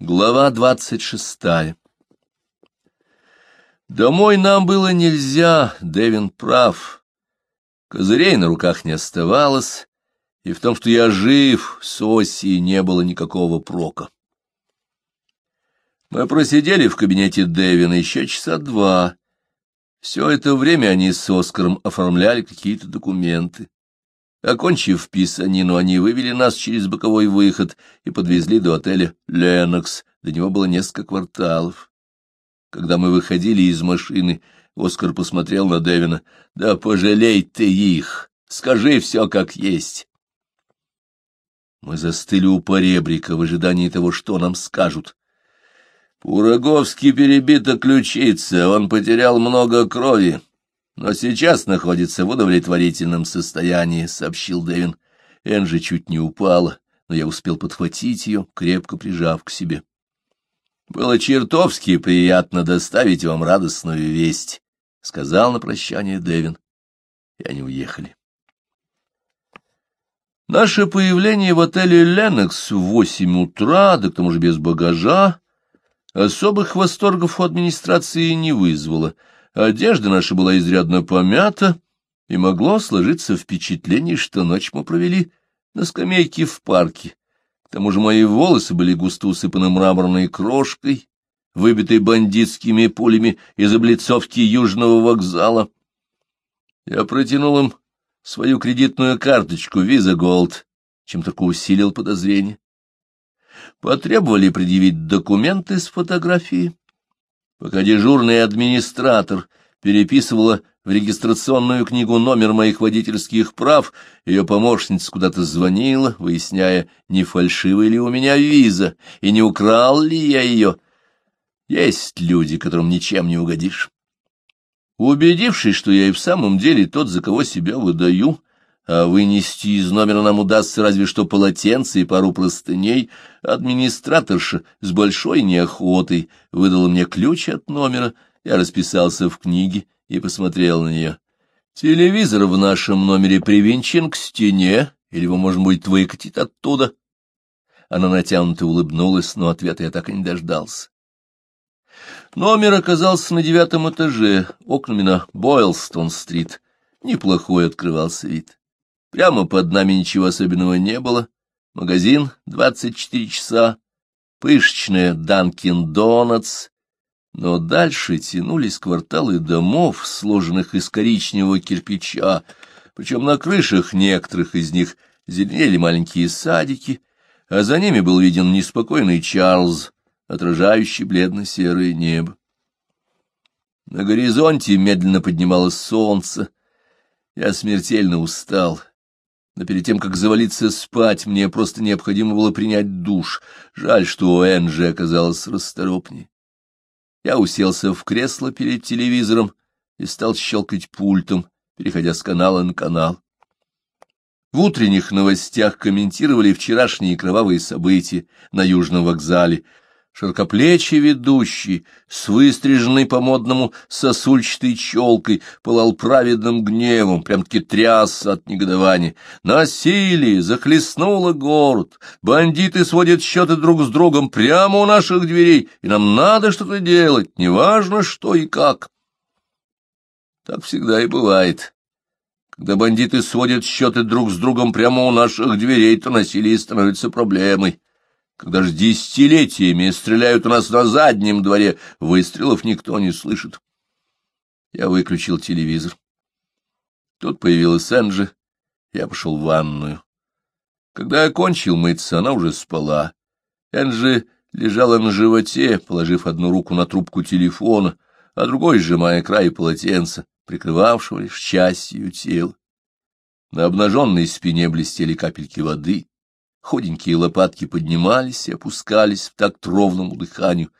Глава двадцать шестая Домой нам было нельзя, Дэвин прав. Козырей на руках не оставалось, и в том, что я жив, с оси не было никакого прока. Мы просидели в кабинете Дэвина еще часа два. Все это время они с Оскаром оформляли какие-то документы. Окончив писанину, они вывели нас через боковой выход и подвезли до отеля «Ленокс». До него было несколько кварталов. Когда мы выходили из машины, Оскар посмотрел на Дэвина. «Да пожалей ты их! Скажи все как есть!» Мы застыли у поребрика в ожидании того, что нам скажут. Пуроговский перебита ключица, он потерял много крови но сейчас находится в удовлетворительном состоянии, — сообщил Дэвин. Энджи чуть не упала, но я успел подхватить ее, крепко прижав к себе. Было чертовски приятно доставить вам радостную весть, — сказал на прощание Дэвин. И они уехали. Наше появление в отеле «Ленокс» в восемь утра, да к тому же без багажа, особых восторгов у администрации не вызвало — Одежда наша была изрядно помята, и могло сложиться впечатление, что ночь мы провели на скамейке в парке. К тому же мои волосы были густо усыпаны мраморной крошкой, выбитой бандитскими пулями из облицовки южного вокзала. Я протянул им свою кредитную карточку Visa Gold, чем только усилил подозрение. Потребовали предъявить документы с фотографией. Пока дежурный администратор переписывала в регистрационную книгу номер моих водительских прав, ее помощница куда-то звонила, выясняя, не фальшивая ли у меня виза и не украл ли я ее. Есть люди, которым ничем не угодишь. Убедившись, что я и в самом деле тот, за кого себя выдаю, а вынести из номера нам удастся разве что полотенце и пару простыней, администраторша с большой неохотой выдала мне ключ от номера, я расписался в книге и посмотрел на нее. Телевизор в нашем номере привинчен к стене, или его можно будет выкатить оттуда. Она натянуто улыбнулась, но ответа я так и не дождался. Номер оказался на девятом этаже, окнами на Бойлстон-стрит. Неплохой открывался вид. Прямо под нами ничего особенного не было. Магазин двадцать четыре часа, пышечная Данкин Донатс. Но дальше тянулись кварталы домов, сложенных из коричневого кирпича, причем на крышах некоторых из них зеленели маленькие садики, а за ними был виден неспокойный Чарльз, отражающий бледно-серое небо. На горизонте медленно поднималось солнце. Я смертельно устал но перед тем, как завалиться спать, мне просто необходимо было принять душ. Жаль, что Энджи оказалось расторопнее. Я уселся в кресло перед телевизором и стал щелкать пультом, переходя с канала на канал. В утренних новостях комментировали вчерашние кровавые события на Южном вокзале — Широкоплечий ведущий, с выстриженной по-модному сосульчатой челкой, пылал праведным гневом, прям-таки тряс от негодования. Насилие захлестнуло город, бандиты сводят счеты друг с другом прямо у наших дверей, и нам надо что-то делать, неважно что и как. Так всегда и бывает. Когда бандиты сводят счеты друг с другом прямо у наших дверей, то насилие становится проблемой. Когда ж десятилетиями стреляют у нас на заднем дворе, выстрелов никто не слышит. Я выключил телевизор. Тут появилась Энджи, я пошел в ванную. Когда я кончил мыться, она уже спала. Энджи лежала на животе, положив одну руку на трубку телефона, а другой сжимая край полотенца, прикрывавшего лишь часть ее тела. На обнаженной спине блестели капельки воды. Худенькие лопатки поднимались и опускались в такт ровному дыханию.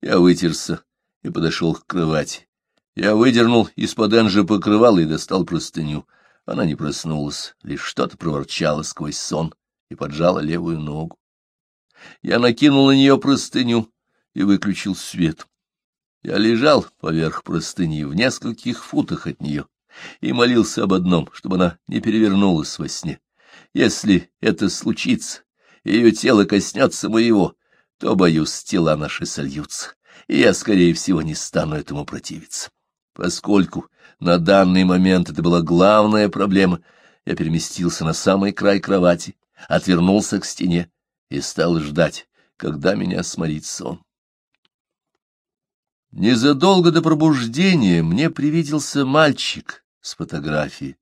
Я вытерся и подошел к кровати. Я выдернул из-под Энжи покрывало и достал простыню. Она не проснулась, лишь что-то проворчала сквозь сон и поджала левую ногу. Я накинул на нее простыню и выключил свет. Я лежал поверх простыни в нескольких футах от нее и молился об одном, чтобы она не перевернулась во сне. Если это случится, ее тело коснется моего, то, боюсь, тела наши сольются, и я, скорее всего, не стану этому противиться. Поскольку на данный момент это была главная проблема, я переместился на самый край кровати, отвернулся к стене и стал ждать, когда меня сморит сон. Незадолго до пробуждения мне привиделся мальчик с фотографией.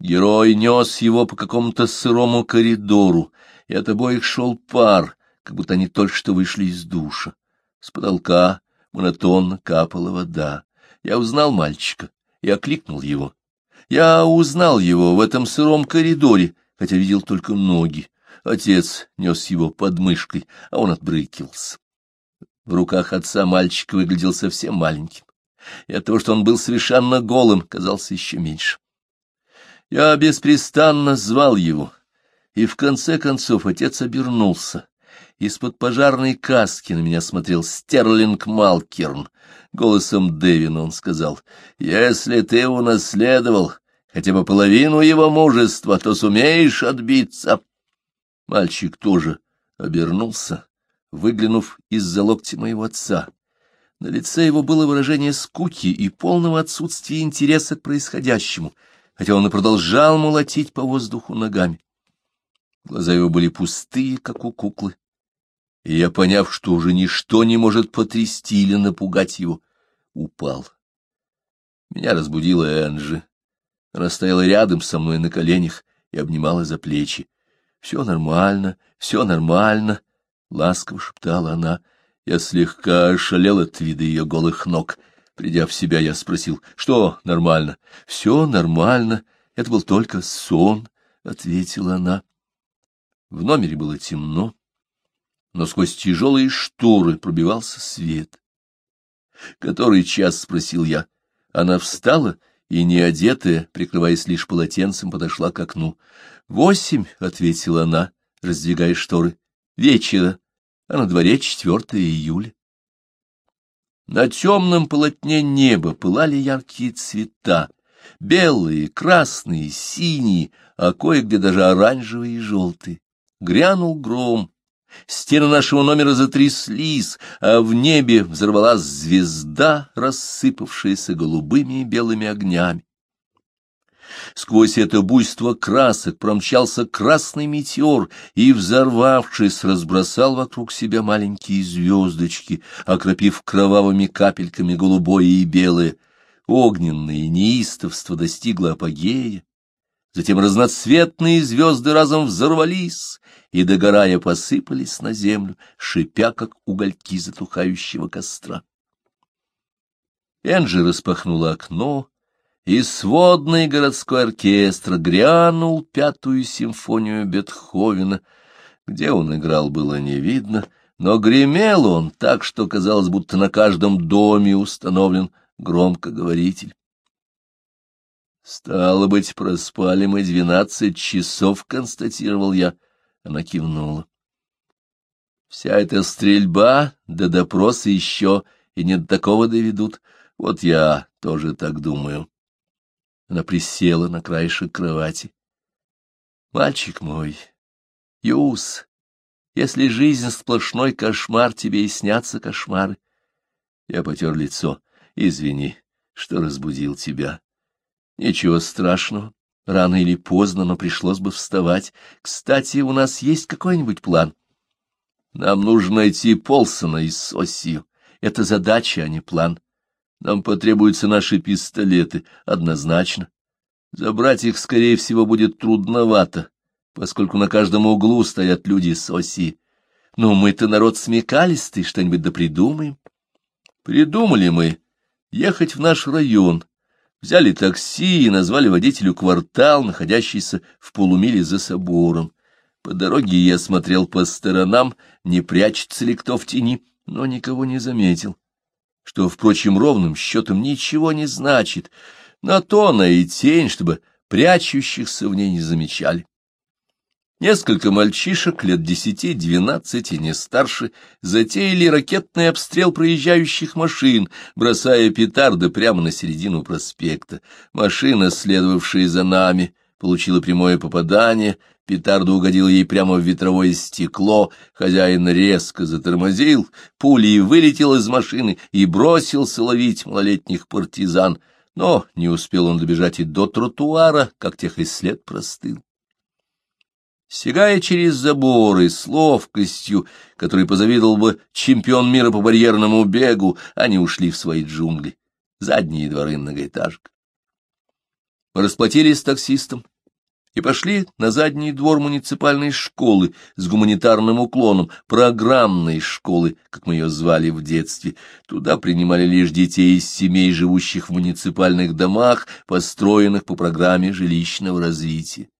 Герой нес его по какому-то сырому коридору, и от обоих шел пар, как будто они только что вышли из душа. С потолка монотонно капала вода. Я узнал мальчика и окликнул его. Я узнал его в этом сыром коридоре, хотя видел только ноги. Отец нес его под мышкой, а он отбрыкивался. В руках отца мальчик выглядел совсем маленьким, и от того, что он был совершенно голым, казался еще меньше. Я беспрестанно звал его, и в конце концов отец обернулся. Из-под пожарной каски на меня смотрел Стерлинг Малкерн. Голосом Дэвина он сказал, «Если ты унаследовал хотя бы половину его мужества, то сумеешь отбиться». Мальчик тоже обернулся, выглянув из-за локтя моего отца. На лице его было выражение скуки и полного отсутствия интереса к происходящему — хотя он и продолжал молотить по воздуху ногами. Глаза его были пустые, как у куклы, и я, поняв, что уже ничто не может потрясти или напугать его, упал. Меня разбудила Энджи. Она стояла рядом со мной на коленях и обнимала за плечи. — Все нормально, все нормально, — ласково шептала она. Я слегка ошалел от вида ее голых ног — Придя в себя, я спросил, что нормально? — Все нормально, это был только сон, — ответила она. В номере было темно, но сквозь тяжелые шторы пробивался свет. — Который час? — спросил я. Она встала и, не одетая, прикрываясь лишь полотенцем, подошла к окну. — Восемь, — ответила она, раздвигая шторы. — Вечера, а на дворе четвертое июля. На темном полотне неба пылали яркие цвета, белые, красные, синие, а кое-где даже оранжевые и желтые. Грянул гром, стены нашего номера затряслись, а в небе взорвалась звезда, рассыпавшаяся голубыми и белыми огнями. Сквозь это буйство красок промчался красный метеор и, взорвавшись, разбросал вокруг себя маленькие звездочки, окропив кровавыми капельками голубое и белое. Огненное неистовство достигло апогея. Затем разноцветные звезды разом взорвались и, догорая, посыпались на землю, шипя, как угольки затухающего костра. Энджи распахнула окно, и сводный городской оркестр грянул пятую симфонию Бетховена. Где он играл, было не видно, но гремел он так, что казалось, будто на каждом доме установлен громкоговоритель. «Стало быть, проспали мы двенадцать часов», — констатировал я. Она кивнула. «Вся эта стрельба, да допросы еще и не до такого доведут. Вот я тоже так думаю». Она присела на краешек кровати. «Мальчик мой, Юс, если жизнь сплошной кошмар, тебе и снятся кошмары». Я потер лицо. «Извини, что разбудил тебя. Ничего страшного. Рано или поздно, но пришлось бы вставать. Кстати, у нас есть какой-нибудь план?» «Нам нужно найти Полсона из Сосию. Это задача, а не план. Нам потребуются наши пистолеты, однозначно. Забрать их, скорее всего, будет трудновато, поскольку на каждом углу стоят люди с оси. Но мы-то народ смекалистый, что-нибудь да придумаем. Придумали мы ехать в наш район. Взяли такси и назвали водителю квартал, находящийся в полумиле за собором. По дороге я смотрел по сторонам, не прячется ли кто в тени, но никого не заметил что, впрочем, ровным счетом ничего не значит, на то она и тень, чтобы прячущихся в ней не замечали. Несколько мальчишек лет десяти-двенадцати, не старше, затеяли ракетный обстрел проезжающих машин, бросая петарды прямо на середину проспекта. Машина, следовавшая за нами, получила прямое попадание, Петарда угодила ей прямо в ветровое стекло, хозяин резко затормозил, пулей вылетел из машины и бросился ловить малолетних партизан, но не успел он добежать и до тротуара, как тех и след простыл. Сигая через заборы с ловкостью, которой позавидовал бы чемпион мира по барьерному бегу, они ушли в свои джунгли, задние дворы многоэтажек. Расплатились с таксистом и пошли на задний двор муниципальной школы с гуманитарным уклоном, программной школы, как мы ее звали в детстве. Туда принимали лишь детей из семей, живущих в муниципальных домах, построенных по программе жилищного развития.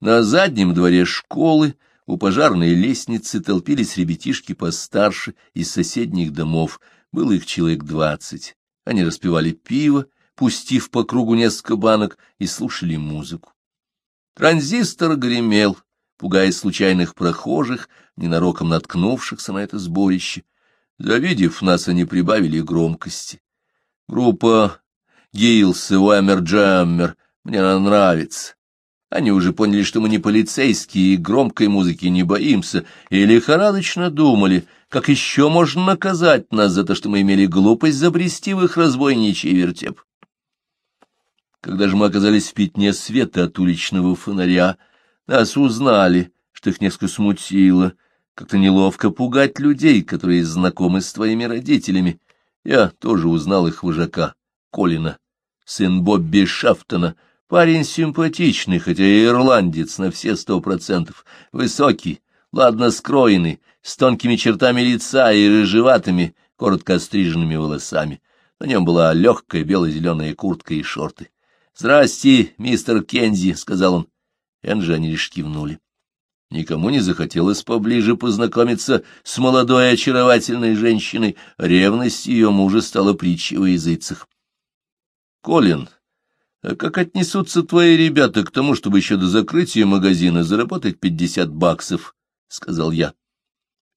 На заднем дворе школы у пожарной лестницы толпились ребятишки постарше из соседних домов, было их человек двадцать. Они распивали пиво, пустив по кругу несколько банок, и слушали музыку. Транзистор гремел, пугая случайных прохожих, ненароком наткнувшихся на это сборище. Завидев нас, они прибавили громкости. Группа Гилс и Уэмер Джаммер мне она нравится. Они уже поняли, что мы не полицейские и громкой музыки не боимся, и лихорадочно думали, как еще можно наказать нас за то, что мы имели глупость забрести в их разбойничий вертеп. Когда же мы оказались в пятне света от уличного фонаря, нас узнали, что их несколько смутило, как-то неловко пугать людей, которые знакомы с твоими родителями. Я тоже узнал их вожака, Колина, сын Бобби Шафтона, парень симпатичный, хотя и ирландец на все сто процентов, высокий, ладно скроенный, с тонкими чертами лица и рыжеватыми, коротко остриженными волосами. На нем была легкая бело-зеленая куртка и шорты. «Здрасте, мистер Кензи», — сказал он. Энджи они лишь кивнули. Никому не захотелось поближе познакомиться с молодой очаровательной женщиной. Ревность ее мужа стала притчей во языцах. «Колин, а как отнесутся твои ребята к тому, чтобы еще до закрытия магазина заработать пятьдесят баксов?» — сказал я.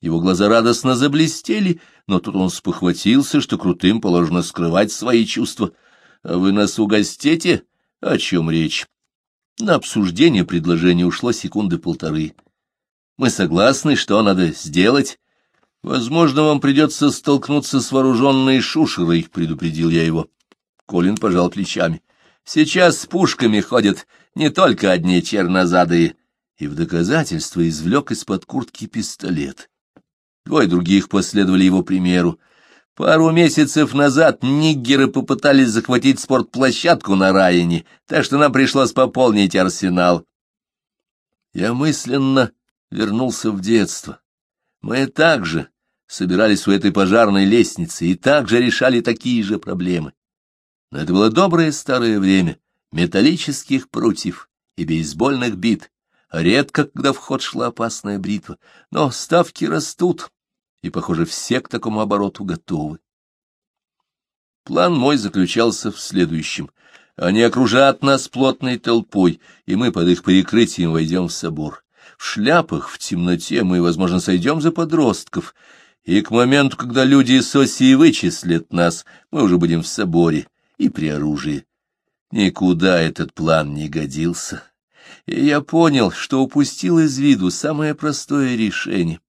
Его глаза радостно заблестели, но тут он спохватился, что крутым положено скрывать свои чувства. «А вы нас угостите?» О чем речь? На обсуждение предложения ушло секунды полторы. Мы согласны, что надо сделать. Возможно, вам придется столкнуться с вооруженной шушерой, предупредил я его. Колин пожал плечами. Сейчас с пушками ходят не только одни чернозадые. И в доказательство извлек из-под куртки пистолет. Двое других последовали его примеру. Пару месяцев назад ниггеры попытались захватить спортплощадку на Райане, так что нам пришлось пополнить арсенал. Я мысленно вернулся в детство. Мы также собирались у этой пожарной лестницы и также решали такие же проблемы. Но это было доброе старое время металлических прутьев и бейсбольных бит. Редко, когда в ход шла опасная бритва, но ставки растут, и, похоже, все к такому обороту готовы. План мой заключался в следующем. Они окружат нас плотной толпой, и мы под их прикрытием войдем в собор. В шляпах, в темноте мы, возможно, сойдем за подростков, и к моменту, когда люди из Осии вычислят нас, мы уже будем в соборе и при оружии. Никуда этот план не годился, и я понял, что упустил из виду самое простое решение.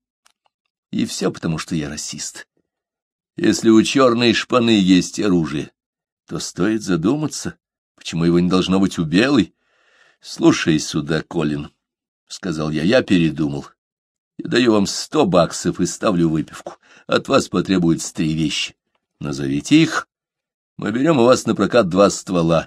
И все потому, что я расист. Если у черной шпаны есть оружие, то стоит задуматься, почему его не должно быть у белой. — Слушай сюда, Колин, — сказал я, — я передумал. Я даю вам сто баксов и ставлю выпивку. От вас потребуется три вещи. Назовите их. Мы берем у вас на прокат два ствола.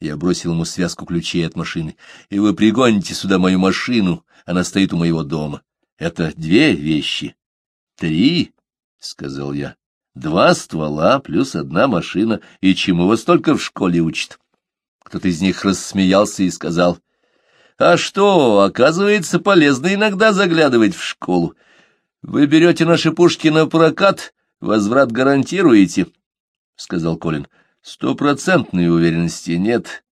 Я бросил ему связку ключей от машины. И вы пригоните сюда мою машину, она стоит у моего дома. Это две вещи. Три, — сказал я. Два ствола плюс одна машина. И чему вас только в школе учат? Кто-то из них рассмеялся и сказал. А что, оказывается, полезно иногда заглядывать в школу. Вы берете наши пушки на прокат, возврат гарантируете, — сказал Колин. Стопроцентной уверенности нет.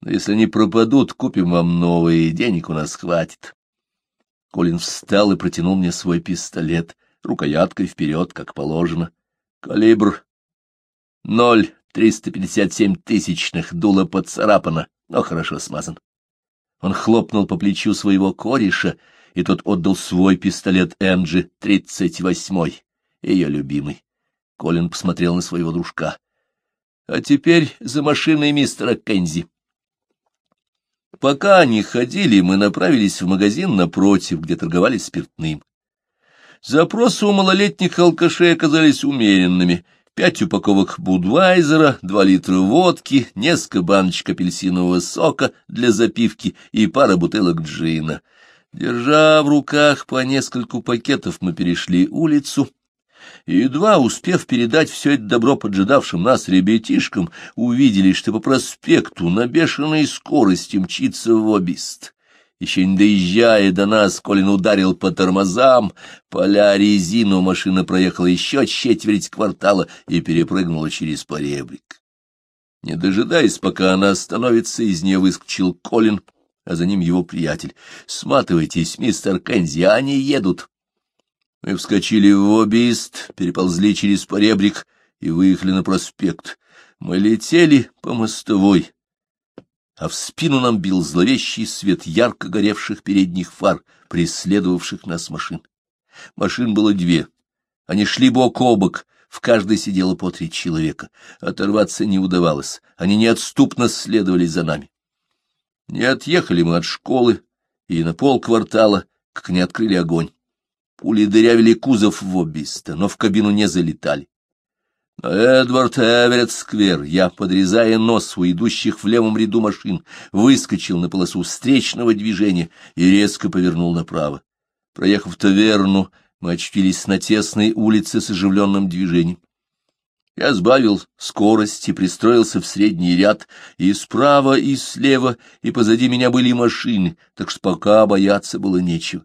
Но если они пропадут, купим вам новые, денег у нас хватит. Колин встал и протянул мне свой пистолет рукояткой вперед, как положено. Калибр ноль триста пятьдесят семь тысячных, дуло поцарапано, но хорошо смазан. Он хлопнул по плечу своего кореша, и тот отдал свой пистолет Энджи, тридцать восьмой, ее любимый. Колин посмотрел на своего дружка. — А теперь за машиной мистера Кензи. Пока они ходили, мы направились в магазин напротив, где торговали спиртным. Запросы у малолетних алкашей оказались умеренными. Пять упаковок Будвайзера, два литра водки, несколько баночек апельсинового сока для запивки и пара бутылок джина. Держа в руках по нескольку пакетов, мы перешли улицу, едва успев передать все это добро поджидавшим нас ребятишкам, увидели, что по проспекту на бешеной скорости мчится вобист. Еще не доезжая до нас, Колин ударил по тормозам, поля резину машина проехала еще четверть квартала и перепрыгнула через поребрик. Не дожидаясь, пока она остановится, из нее выскочил Колин, а за ним его приятель. — Сматывайтесь, мистер Кензи, они едут. Мы вскочили в обист, переползли через поребрик и выехали на проспект. Мы летели по мостовой, а в спину нам бил зловещий свет ярко горевших передних фар, преследовавших нас машин. Машин было две. Они шли бок о бок, в каждой сидело по три человека. Оторваться не удавалось, они неотступно следовали за нами. Не отъехали мы от школы, и на полквартала, как не открыли огонь. Пули дырявили кузов в обиста, но в кабину не залетали. Эдвард Эверетт-сквер я, подрезая нос у идущих в левом ряду машин, выскочил на полосу встречного движения и резко повернул направо. Проехав таверну, мы очутились на тесной улице с оживленным движением. Я сбавил скорость и пристроился в средний ряд, и справа, и слева, и позади меня были машины, так что пока бояться было нечего.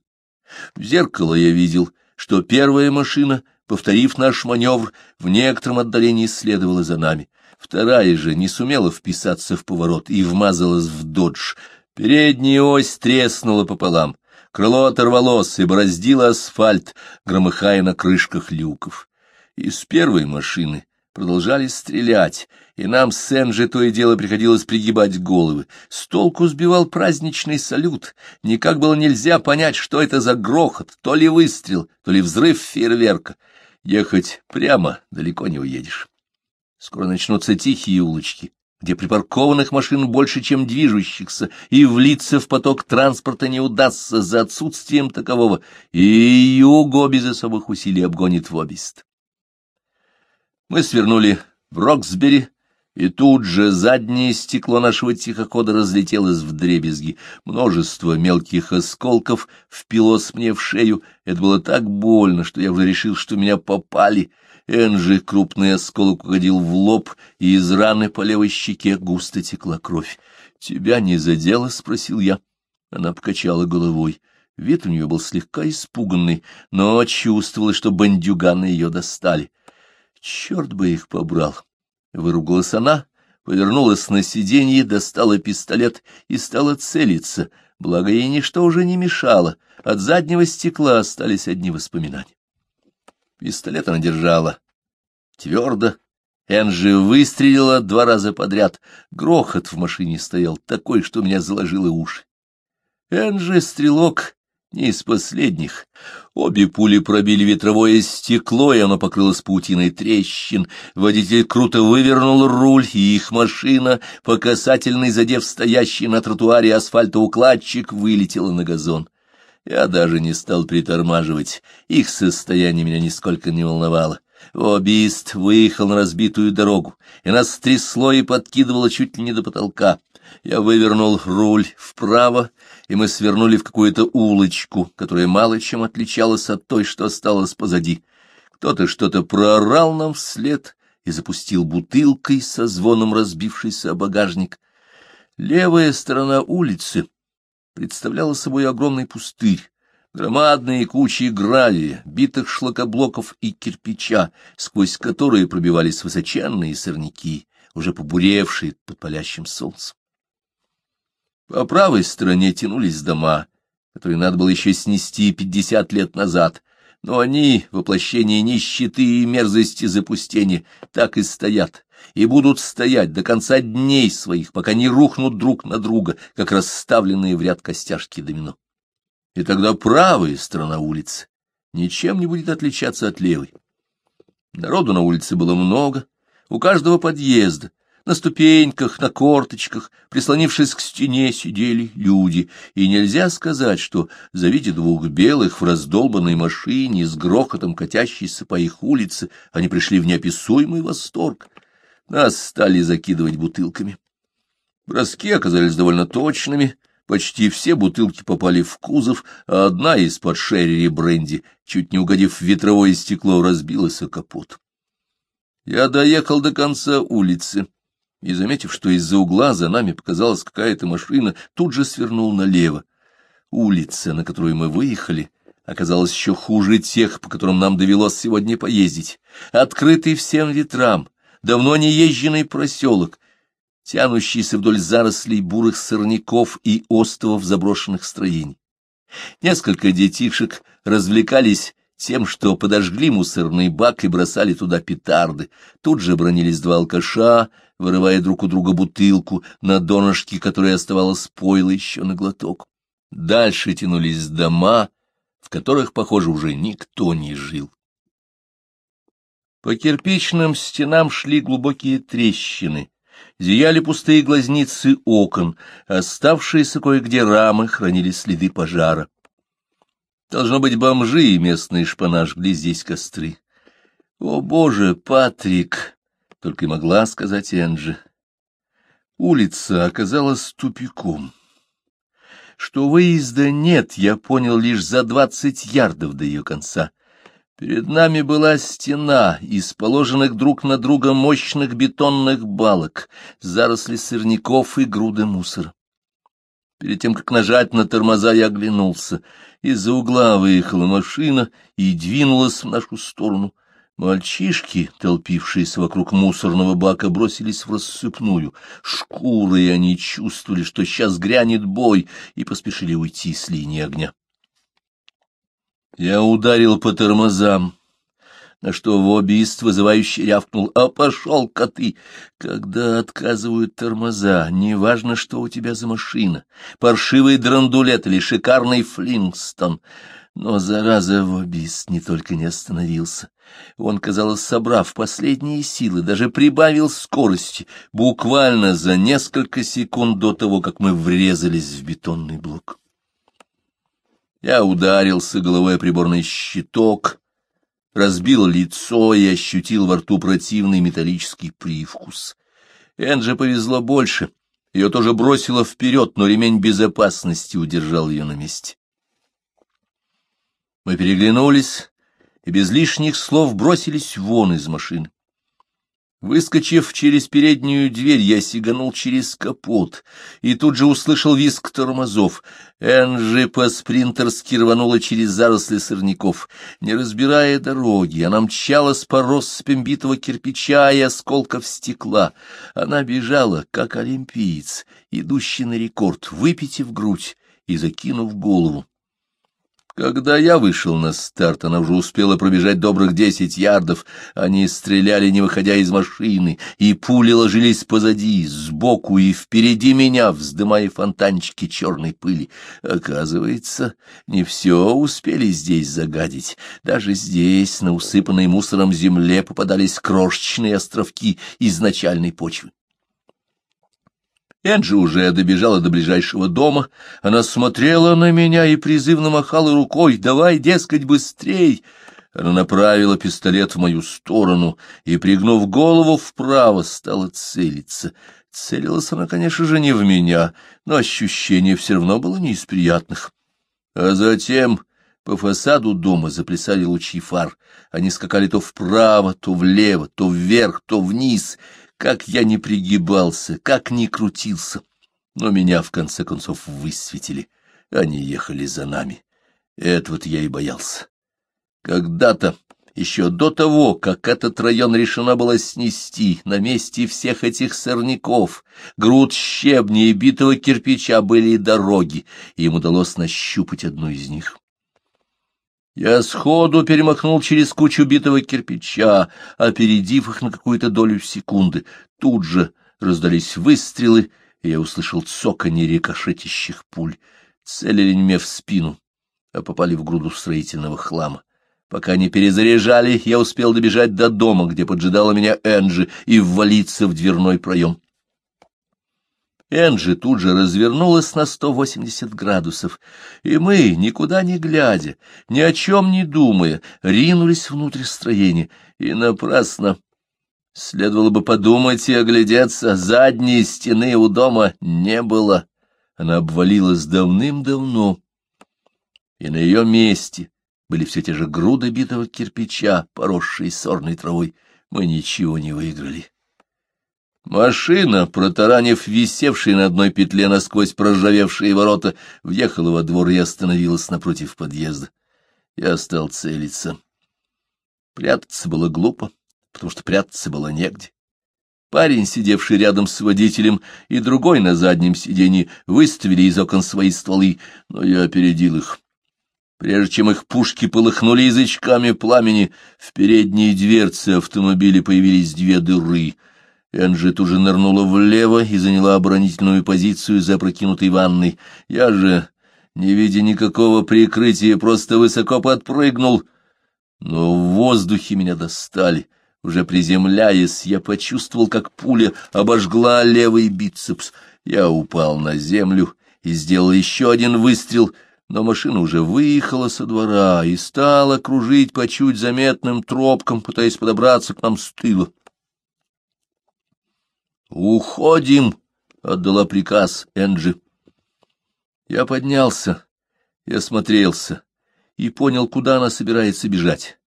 В зеркало я видел, что первая машина, повторив наш маневр, в некотором отдалении следовала за нами. Вторая же не сумела вписаться в поворот и вмазалась в додж. Передняя ось треснула пополам. Крыло оторвалось и бороздило асфальт, громыхая на крышках люков. Из первой машины продолжали стрелять, и нам с Энджи то и дело приходилось пригибать головы. С толку сбивал праздничный салют. Никак было нельзя понять, что это за грохот, то ли выстрел, то ли взрыв фейерверка. Ехать прямо далеко не уедешь. Скоро начнутся тихие улочки, где припаркованных машин больше, чем движущихся, и влиться в поток транспорта не удастся за отсутствием такового, и Юго без особых усилий обгонит в обист. Мы свернули в Роксбери, и тут же заднее стекло нашего тихохода разлетелось в дребезги. Множество мелких осколков впилось мне в шею. Это было так больно, что я уже решил, что меня попали. Энджи крупный осколок угодил в лоб, и из раны по левой щеке густо текла кровь. — Тебя не задело? — спросил я. Она покачала головой. Вид у нее был слегка испуганный, но чувствовалось, что бандюганы ее достали. Черт бы их побрал! Выругалась она, повернулась на сиденье, достала пистолет и стала целиться, благо ей ничто уже не мешало, от заднего стекла остались одни воспоминания. Пистолет она держала твердо. Энджи выстрелила два раза подряд. Грохот в машине стоял такой, что меня заложило уши. Энджи — стрелок, не из последних. Обе пули пробили ветровое стекло, и оно покрылось паутиной трещин. Водитель круто вывернул руль, и их машина, по касательной задев стоящий на тротуаре асфальтоукладчик, вылетела на газон. Я даже не стал притормаживать, их состояние меня нисколько не волновало. Обист выехал на разбитую дорогу, и нас трясло и подкидывало чуть ли не до потолка. Я вывернул руль вправо, и мы свернули в какую-то улочку, которая мало чем отличалась от той, что осталась позади. Кто-то что-то проорал нам вслед и запустил бутылкой со звоном разбившийся багажник. Левая сторона улицы представляла собой огромный пустырь, громадные кучи гравия, битых шлакоблоков и кирпича, сквозь которые пробивались высоченные сорняки, уже побуревшие под палящим солнцем. По правой стороне тянулись дома, которые надо было еще снести пятьдесят лет назад, но они, воплощение нищеты и мерзости запустения, так и стоят, и будут стоять до конца дней своих, пока не рухнут друг на друга, как расставленные в ряд костяшки домино. И тогда правая сторона улицы ничем не будет отличаться от левой. Народу на улице было много, у каждого подъезда, на ступеньках, на корточках, прислонившись к стене, сидели люди, и нельзя сказать, что, завидя двух белых в раздолбанной машине с грохотом катящейся по их улице, они пришли в неописуемый восторг. Нас стали закидывать бутылками. Броски оказались довольно точными, почти все бутылки попали в кузов, а одна из-под шерри бренди, чуть не угодив в ветровое стекло, разбилась о капот. Я доехал до конца улицы и, заметив, что из-за угла за нами показалась какая-то машина, тут же свернул налево. Улица, на которую мы выехали, оказалась еще хуже тех, по которым нам довелось сегодня поездить. Открытый всем ветрам, давно не езженный проселок, тянущийся вдоль зарослей бурых сорняков и островов заброшенных строений. Несколько детишек развлекались тем, что подожгли мусорный бак и бросали туда петарды. Тут же бронились два алкаша, вырывая друг у друга бутылку, на донышке которой оставалось пойло еще на глоток. Дальше тянулись дома, в которых, похоже, уже никто не жил. По кирпичным стенам шли глубокие трещины, зияли пустые глазницы окон, оставшиеся кое-где рамы хранили следы пожара. Должно быть, бомжи и местный шпана жгли здесь костры. О, боже, Патрик! Только и могла сказать Энджи. Улица оказалась тупиком. Что выезда нет, я понял лишь за двадцать ярдов до ее конца. Перед нами была стена из положенных друг на друга мощных бетонных балок, заросли сырников и груды мусора. Перед тем, как нажать на тормоза, я оглянулся. Из-за угла выехала машина и двинулась в нашу сторону. Мальчишки, толпившиеся вокруг мусорного бака, бросились в рассыпную. Шкурой они чувствовали, что сейчас грянет бой, и поспешили уйти с линии огня. Я ударил по тормозам, на что вобист вызывающе рявкнул «А пошел, коты!» Когда отказывают тормоза, неважно, что у тебя за машина, паршивый драндулет или шикарный флинстон — но, зараза, вобист не только не остановился. Он, казалось, собрав последние силы, даже прибавил скорости, буквально за несколько секунд до того, как мы врезались в бетонный блок. Я ударился головой о приборный щиток, разбил лицо и ощутил во рту противный металлический привкус. Энджи повезло больше. Ее тоже бросило вперед, но ремень безопасности удержал ее на месте. Мы переглянулись и без лишних слов бросились вон из машины. Выскочив через переднюю дверь, я сиганул через капот и тут же услышал визг тормозов. Энджи по-спринтерски рванула через заросли сорняков. Не разбирая дороги, она мчалась по россыпям битого кирпича и осколков стекла. Она бежала, как олимпиец, идущий на рекорд, выпитив грудь и закинув голову. Когда я вышел на старт, она уже успела пробежать добрых десять ярдов. Они стреляли, не выходя из машины, и пули ложились позади, сбоку и впереди меня, вздымая фонтанчики черной пыли. Оказывается, не все успели здесь загадить. Даже здесь, на усыпанной мусором земле, попадались крошечные островки изначальной почвы. Энджи уже добежала до ближайшего дома. Она смотрела на меня и призывно махала рукой. «Давай, дескать, быстрей!» Она направила пистолет в мою сторону и, пригнув голову вправо, стала целиться. Целилась она, конечно же, не в меня, но ощущение все равно было не из приятных. А затем по фасаду дома заплясали лучи фар. Они скакали то вправо, то влево, то вверх, то вниз — как я не пригибался, как не крутился, но меня в конце концов высветили. Они ехали за нами. Этого-то я и боялся. Когда-то, еще до того, как этот район решено было снести, на месте всех этих сорняков, груд щебня и битого кирпича были дороги, и им удалось нащупать одну из них. Я сходу перемахнул через кучу битого кирпича, опередив их на какую-то долю секунды. Тут же раздались выстрелы, и я услышал цоканье рикошетящих пуль. Целили мне в спину, а попали в груду строительного хлама. Пока не перезаряжали, я успел добежать до дома, где поджидала меня Энджи, и ввалиться в дверной проем. Энджи тут же развернулась на 180 градусов, и мы, никуда не глядя, ни о чем не думая, ринулись внутрь строения, и напрасно. Следовало бы подумать и оглядеться, задней стены у дома не было. Она обвалилась давным-давно, и на ее месте были все те же груды битого кирпича, поросшие сорной травой. Мы ничего не выиграли. Машина, протаранив висевшие на одной петле насквозь проржавевшие ворота, въехала во двор и остановилась напротив подъезда. Я стал целиться. Прятаться было глупо, потому что прятаться было негде. Парень, сидевший рядом с водителем, и другой на заднем сиденье выставили из окон свои стволы, но я опередил их. Прежде чем их пушки полыхнули язычками пламени, в передней дверце автомобиля появились две дыры. Энджи тут же нырнула влево и заняла оборонительную позицию за опрокинутой ванной. Я же, не видя никакого прикрытия, просто высоко подпрыгнул. Но в воздухе меня достали. Уже приземляясь, я почувствовал, как пуля обожгла левый бицепс. Я упал на землю и сделал еще один выстрел — но машина уже выехала со двора и стала кружить по чуть заметным тропкам, пытаясь подобраться к нам с тыла. «Уходим!» — отдала приказ Энджи. Я поднялся и осмотрелся, и понял, куда она собирается бежать.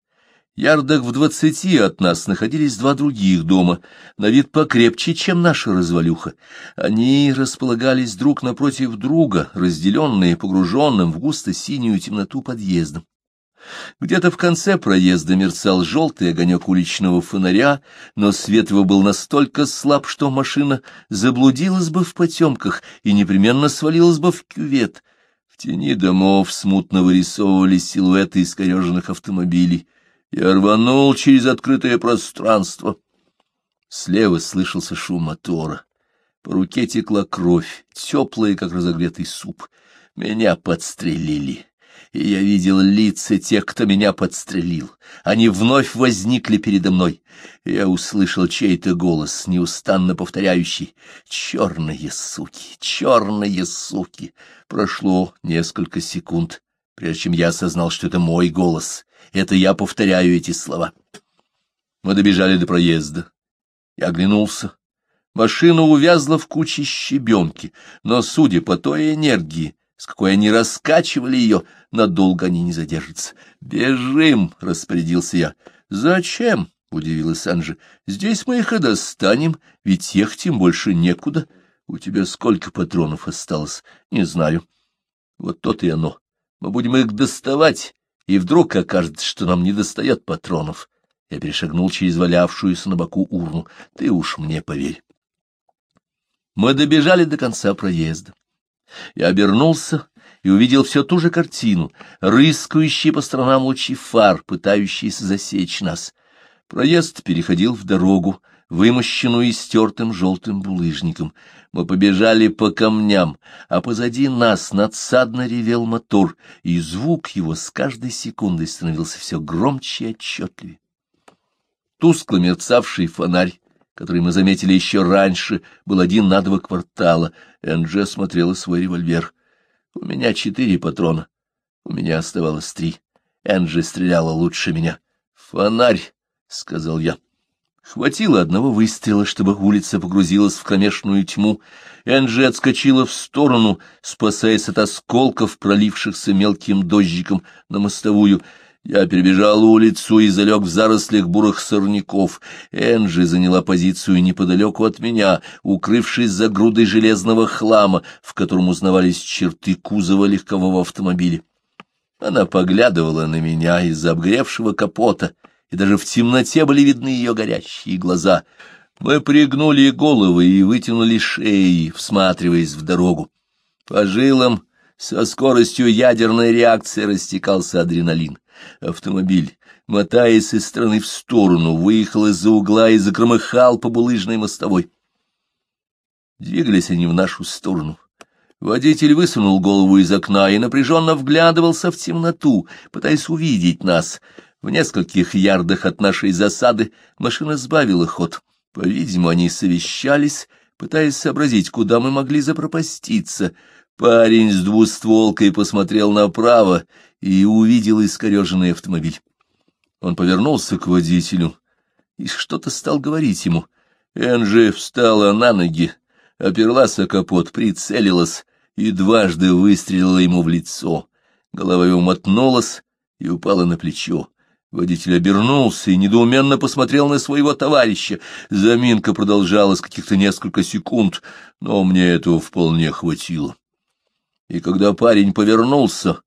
Ярдах в двадцати от нас находились два других дома, на вид покрепче, чем наша развалюха. Они располагались друг напротив друга, разделенные погруженным в густо-синюю темноту подъездом. Где-то в конце проезда мерцал желтый огонек уличного фонаря, но свет его был настолько слаб, что машина заблудилась бы в потемках и непременно свалилась бы в кювет. В тени домов смутно вырисовывались силуэты искореженных автомобилей. Я рванул через открытое пространство. Слева слышался шум мотора. По руке текла кровь, теплая, как разогретый суп. Меня подстрелили, и я видел лица тех, кто меня подстрелил. Они вновь возникли передо мной. Я услышал чей-то голос, неустанно повторяющий «Черные суки! Черные суки!» Прошло несколько секунд, прежде чем я осознал, что это мой голос — это я повторяю эти слова. Мы добежали до проезда. Я оглянулся. Машина увязла в куче щебенки, но, судя по той энергии, с какой они раскачивали ее, надолго они не задержатся. «Бежим!» — распорядился я. «Зачем?» — удивилась Анжи. «Здесь мы их и достанем, ведь ехать им больше некуда. У тебя сколько патронов осталось? Не знаю. Вот то-то и оно. Мы будем их доставать, и вдруг окажется, что нам не достает патронов. Я перешагнул через валявшуюся на боку урну. Ты уж мне поверь. Мы добежали до конца проезда. Я обернулся и увидел всю ту же картину, рыскающие по сторонам лучи фар, пытающиеся засечь нас. Проезд переходил в дорогу, вымощенную истертым желтым булыжником. Мы побежали по камням, а позади нас надсадно ревел мотор, и звук его с каждой секундой становился все громче и отчетливее. Тускло мерцавший фонарь, который мы заметили еще раньше, был один на два квартала. Энджи смотрела свой револьвер. У меня четыре патрона. У меня оставалось три. Энджи стреляла лучше меня. «Фонарь!» — сказал я. Хватило одного выстрела, чтобы улица погрузилась в кромешную тьму. Энджи отскочила в сторону, спасаясь от осколков, пролившихся мелким дождиком на мостовую. Я перебежал улицу и залег в зарослях бурых сорняков. Энджи заняла позицию неподалеку от меня, укрывшись за грудой железного хлама, в котором узнавались черты кузова легкового автомобиля. Она поглядывала на меня из-за обгревшего капота — и даже в темноте были видны ее горящие глаза. Мы пригнули головы и вытянули шеи, всматриваясь в дорогу. По жилам со скоростью ядерной реакции растекался адреналин. Автомобиль, мотаясь из стороны в сторону, выехал из-за угла и загромыхал по булыжной мостовой. Двигались они в нашу сторону. Водитель высунул голову из окна и напряженно вглядывался в темноту, пытаясь увидеть нас. В нескольких ярдах от нашей засады машина сбавила ход. По-видимому, они совещались, пытаясь сообразить, куда мы могли запропаститься. Парень с двустволкой посмотрел направо и увидел искореженный автомобиль. Он повернулся к водителю и что-то стал говорить ему. Энджи встала на ноги, оперлась о капот, прицелилась и дважды выстрелила ему в лицо. Голова его мотнулась и упала на плечо. Водитель обернулся и недоуменно посмотрел на своего товарища. Заминка продолжалась каких-то несколько секунд, но мне этого вполне хватило. И когда парень повернулся,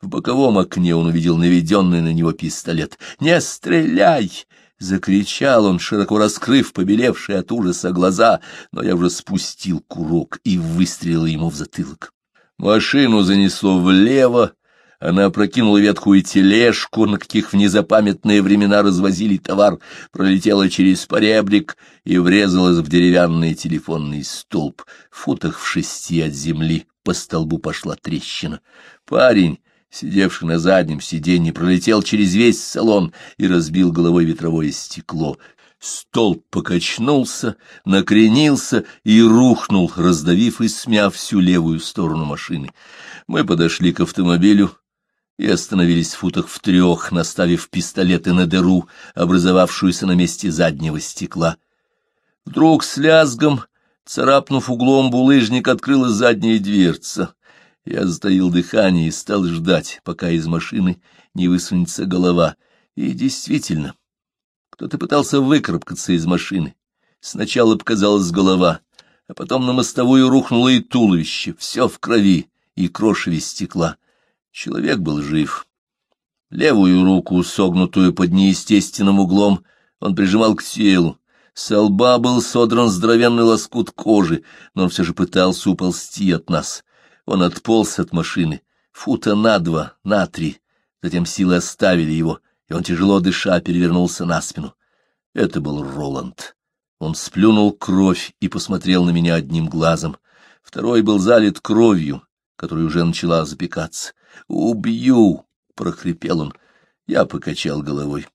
в боковом окне он увидел наведенный на него пистолет. «Не стреляй!» — закричал он, широко раскрыв побелевшие от ужаса глаза, но я уже спустил курок и выстрелил ему в затылок. Машину занесло влево, она опрокинула ветхую тележку, на каких в незапамятные времена развозили товар, пролетела через поребрик и врезалась в деревянный телефонный столб. В футах в шести от земли по столбу пошла трещина. Парень, сидевший на заднем сиденье, пролетел через весь салон и разбил головой ветровое стекло. Столб покачнулся, накренился и рухнул, раздавив и смяв всю левую сторону машины. Мы подошли к автомобилю, и остановились в футах в трех, наставив пистолеты на дыру, образовавшуюся на месте заднего стекла. Вдруг с лязгом, царапнув углом булыжник, открылась задняя дверца. Я затаил дыхание и стал ждать, пока из машины не высунется голова. И действительно, кто-то пытался выкарабкаться из машины. Сначала показалась голова, а потом на мостовую рухнуло и туловище, все в крови и крошеве стекла. Человек был жив. Левую руку, согнутую под неестественным углом, он прижимал к телу. Со лба был содран здоровенный лоскут кожи, но он все же пытался уползти от нас. Он отполз от машины, фута на два, на три. Затем силы оставили его, и он, тяжело дыша, перевернулся на спину. Это был Роланд. Он сплюнул кровь и посмотрел на меня одним глазом. Второй был залит кровью, которая уже начала запекаться. «Убью!» — прохрипел он. Я покачал головой.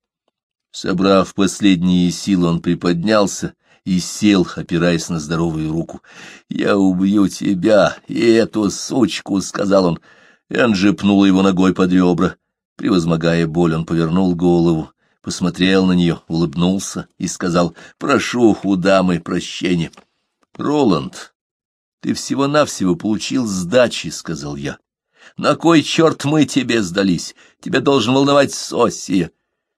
Собрав последние силы, он приподнялся и сел, опираясь на здоровую руку. «Я убью тебя и эту сучку!» — сказал он. Энджи пнула его ногой под ребра. Превозмогая боль, он повернул голову, посмотрел на нее, улыбнулся и сказал, «Прошу у дамы прощения». «Роланд, ты всего-навсего получил сдачи», — сказал я. На кой черт мы тебе сдались? Тебя должен волновать Сосия.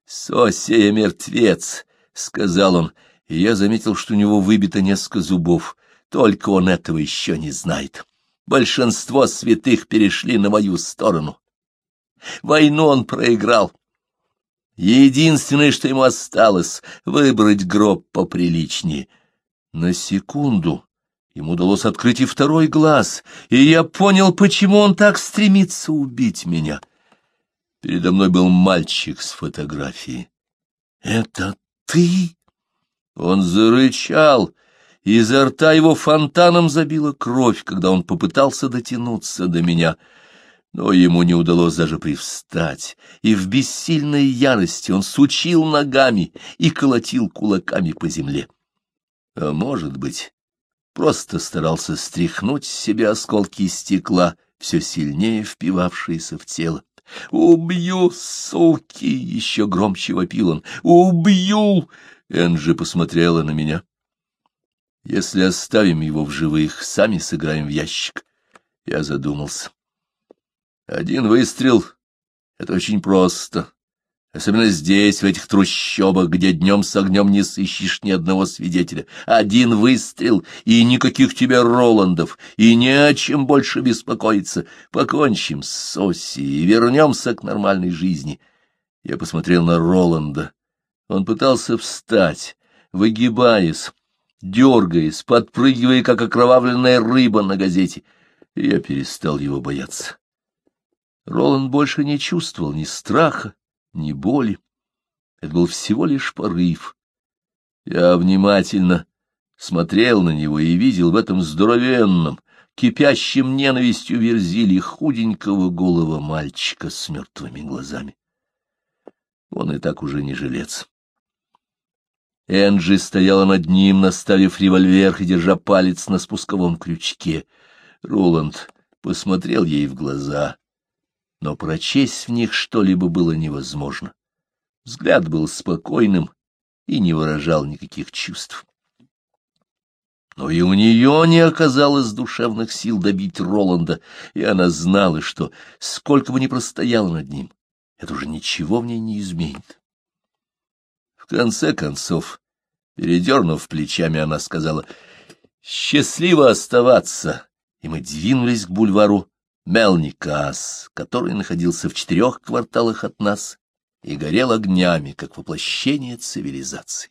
Сосия мертвец, — сказал он, и я заметил, что у него выбито несколько зубов. Только он этого еще не знает. Большинство святых перешли на мою сторону. Войну он проиграл. Единственное, что ему осталось, — выбрать гроб поприличнее. На секунду Ему удалось открыть и второй глаз, и я понял, почему он так стремится убить меня. Передо мной был мальчик с фотографией. «Это ты?» Он зарычал, и изо рта его фонтаном забила кровь, когда он попытался дотянуться до меня. Но ему не удалось даже привстать, и в бессильной ярости он сучил ногами и колотил кулаками по земле. А может быть, просто старался стряхнуть с себя осколки стекла, все сильнее впивавшиеся в тело. «Убью, суки!» — еще громче вопил он. «Убью!» — Энджи посмотрела на меня. «Если оставим его в живых, сами сыграем в ящик». Я задумался. «Один выстрел — это очень просто. Особенно здесь, в этих трущобах, где днем с огнем не сыщешь ни одного свидетеля. Один выстрел, и никаких тебе Роландов, и не о чем больше беспокоиться. Покончим с Соси и вернемся к нормальной жизни. Я посмотрел на Роланда. Он пытался встать, выгибаясь, дергаясь, подпрыгивая, как окровавленная рыба на газете. Я перестал его бояться. Роланд больше не чувствовал ни страха, ни боли. Это был всего лишь порыв. Я внимательно смотрел на него и видел в этом здоровенном, кипящем ненавистью верзили худенького голого мальчика с мертвыми глазами. Он и так уже не жилец. Энджи стояла над ним, наставив револьвер и держа палец на спусковом крючке. Роланд посмотрел ей в глаза, но прочесть в них что-либо было невозможно. Взгляд был спокойным и не выражал никаких чувств. Но и у нее не оказалось душевных сил добить Роланда, и она знала, что, сколько бы ни простояла над ним, это уже ничего в ней не изменит. Конце концов, передернув плечами, она сказала «Счастливо оставаться!» И мы двинулись к бульвару Мелникас, который находился в четырех кварталах от нас и горел огнями, как воплощение цивилизации.